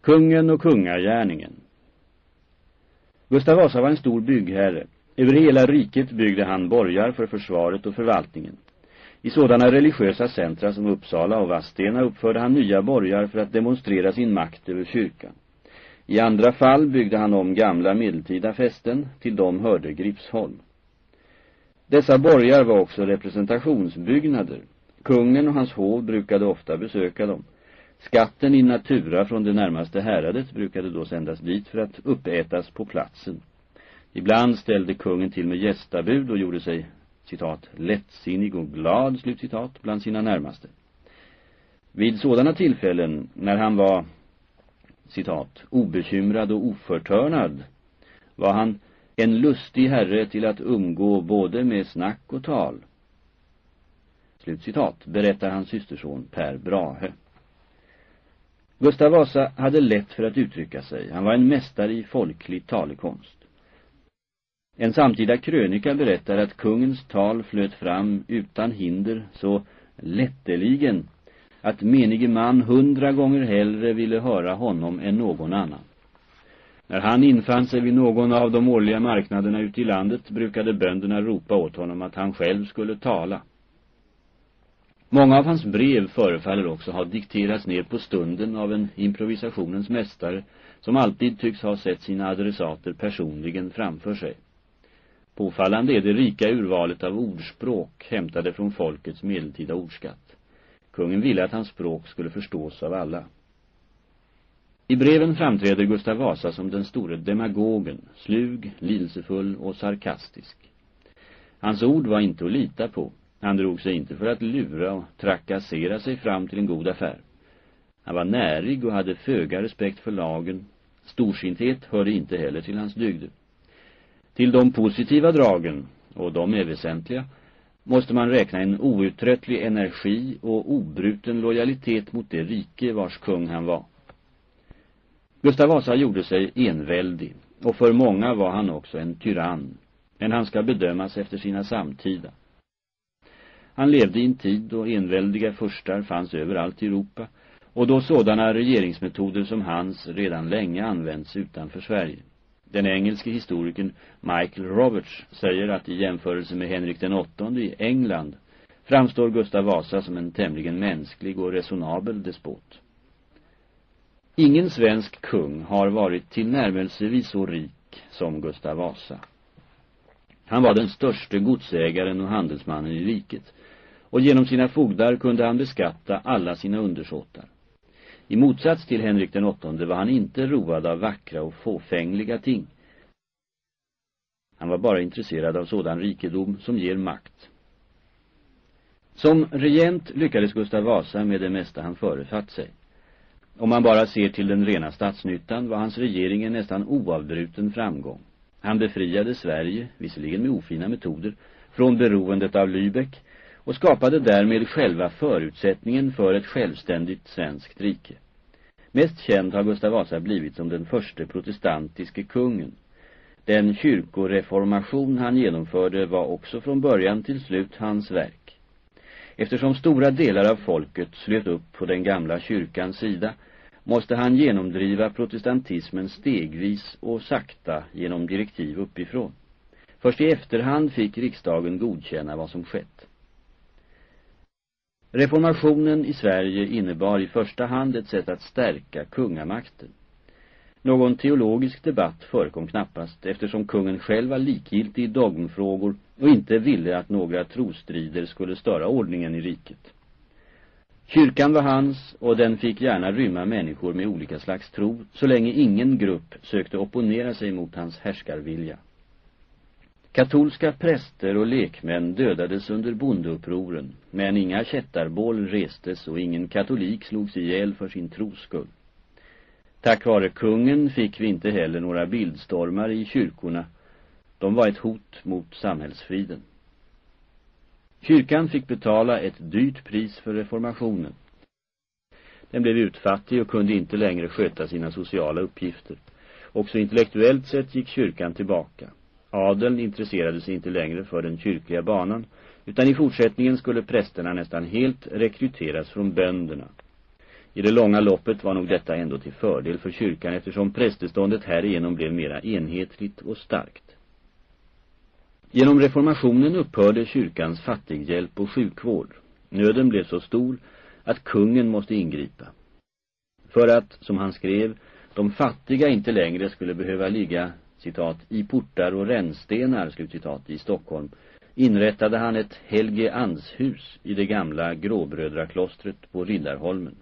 Kungen och kungagärningen Gustav Vasa var en stor byggherre. Över hela riket byggde han borgar för försvaret och förvaltningen. I sådana religiösa centra som Uppsala och Vadstena uppförde han nya borgar för att demonstrera sin makt över kyrkan. I andra fall byggde han om gamla medeltida fästen, till dem hörde Gripsholm. Dessa borgar var också representationsbyggnader. Kungen och hans hov brukade ofta besöka dem. Skatten i natura från det närmaste häradet brukade då sändas dit för att uppätas på platsen. Ibland ställde kungen till med gästabud och gjorde sig, citat, lättsinnig och glad, slutcitat, bland sina närmaste. Vid sådana tillfällen, när han var, citat, obekymrad och oförtörnad, var han en lustig herre till att umgå både med snack och tal. Slutcitat, berättar hans systerson Per Brahe. Gustav Vasa hade lätt för att uttrycka sig. Han var en mästare i folklig talekonst. En samtida krönika berättar att kungens tal flöt fram utan hinder så lätteligen att menige man hundra gånger hellre ville höra honom än någon annan. När han infann sig vid någon av de årliga marknaderna ute i landet brukade bönderna ropa åt honom att han själv skulle tala. Många av hans brev förefaller också ha dikterats ner på stunden av en improvisationens mästare som alltid tycks ha sett sina adressater personligen framför sig. Påfallande är det rika urvalet av ordspråk hämtade från folkets medeltida ordskatt. Kungen ville att hans språk skulle förstås av alla. I breven framträder Gustav Vasa som den store demagogen, slug, lidelsefull och sarkastisk. Hans ord var inte att lita på. Han drog sig inte för att lura och trakassera sig fram till en god affär. Han var närig och hade föga respekt för lagen. Storsinthet hörde inte heller till hans dygder. Till de positiva dragen, och de är väsentliga, måste man räkna en outtröttlig energi och obruten lojalitet mot det rike vars kung han var. Gustav Vasa gjorde sig enväldig, och för många var han också en tyrann, men han ska bedömas efter sina samtida. Han levde i en tid då enväldiga förstar fanns överallt i Europa och då sådana regeringsmetoder som hans redan länge använts utanför Sverige. Den engelske historikern Michael Roberts säger att i jämförelse med Henrik den åttonde i England framstår Gustav Vasa som en tämligen mänsklig och resonabel despot. Ingen svensk kung har varit tillnärmelsevis så rik som Gustav Vasa. Han var den störste godsägaren och handelsmannen i riket och genom sina fogdar kunde han beskatta alla sina undersåtar. I motsats till Henrik den åttonde var han inte road av vackra och fåfängliga ting. Han var bara intresserad av sådan rikedom som ger makt. Som regent lyckades Gustav Vasa med det mesta han förefatt sig. Om man bara ser till den rena statsnyttan var hans regering en nästan oavbruten framgång. Han befriade Sverige, visserligen med ofina metoder, från beroendet av Lübeck och skapade därmed själva förutsättningen för ett självständigt svenskt rike. Mest känd har Gustav Vasa blivit som den första protestantiske kungen. Den kyrkoreformation han genomförde var också från början till slut hans verk. Eftersom stora delar av folket slöt upp på den gamla kyrkans sida måste han genomdriva protestantismen stegvis och sakta genom direktiv uppifrån. Först i efterhand fick riksdagen godkänna vad som skett. Reformationen i Sverige innebar i första hand ett sätt att stärka kungamakten. Någon teologisk debatt förekom knappast eftersom kungen själv var likgiltig i dogmfrågor och inte ville att några trostrider skulle störa ordningen i riket. Kyrkan var hans och den fick gärna rymma människor med olika slags tro så länge ingen grupp sökte opponera sig mot hans härskarvilja. Katolska präster och lekmän dödades under bondeupproren, men inga kättarbål restes och ingen katolik slogs ihjäl för sin troskull. Tack vare kungen fick vi inte heller några bildstormar i kyrkorna. De var ett hot mot samhällsfriden. Kyrkan fick betala ett dyrt pris för reformationen. Den blev utfattig och kunde inte längre sköta sina sociala uppgifter. Också intellektuellt sett gick kyrkan tillbaka. Adeln intresserade sig inte längre för den kyrkliga banan utan i fortsättningen skulle prästerna nästan helt rekryteras från bönderna. I det långa loppet var nog detta ändå till fördel för kyrkan eftersom prästeståndet härigenom blev mera enhetligt och starkt. Genom reformationen upphörde kyrkans fattighjälp och sjukvård. Nöden blev så stor att kungen måste ingripa. För att, som han skrev, de fattiga inte längre skulle behöva ligga, citat, i portar och rännstenar, slutcitat, i Stockholm, inrättade han ett Helge Anshus i det gamla gråbrödraklostret på Riddarholmen.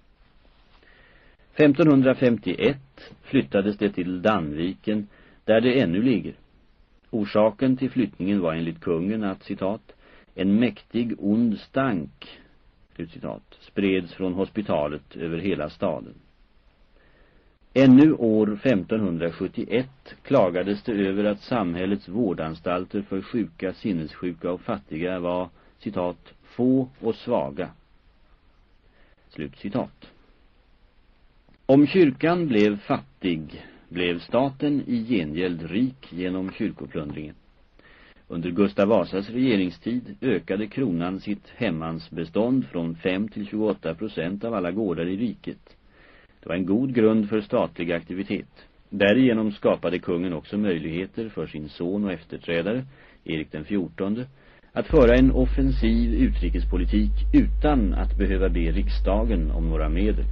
1551 flyttades det till Danviken, där det ännu ligger. Orsaken till flyttningen var enligt kungen att, citat, en mäktig ond stank, utcitat, spreds från hospitalet över hela staden. Ännu år 1571 klagades det över att samhällets vårdanstalter för sjuka, sinnessjuka och fattiga var, citat, få och svaga. Slut citat. Om kyrkan blev fattig blev staten i gengäld rik genom kyrkoplundringen. Under Gustav Vasas regeringstid ökade kronan sitt hemmansbestånd från 5 till 28 procent av alla gårdar i riket. Det var en god grund för statlig aktivitet. Därigenom skapade kungen också möjligheter för sin son och efterträdare, Erik den XIV, att föra en offensiv utrikespolitik utan att behöva be riksdagen om några medel.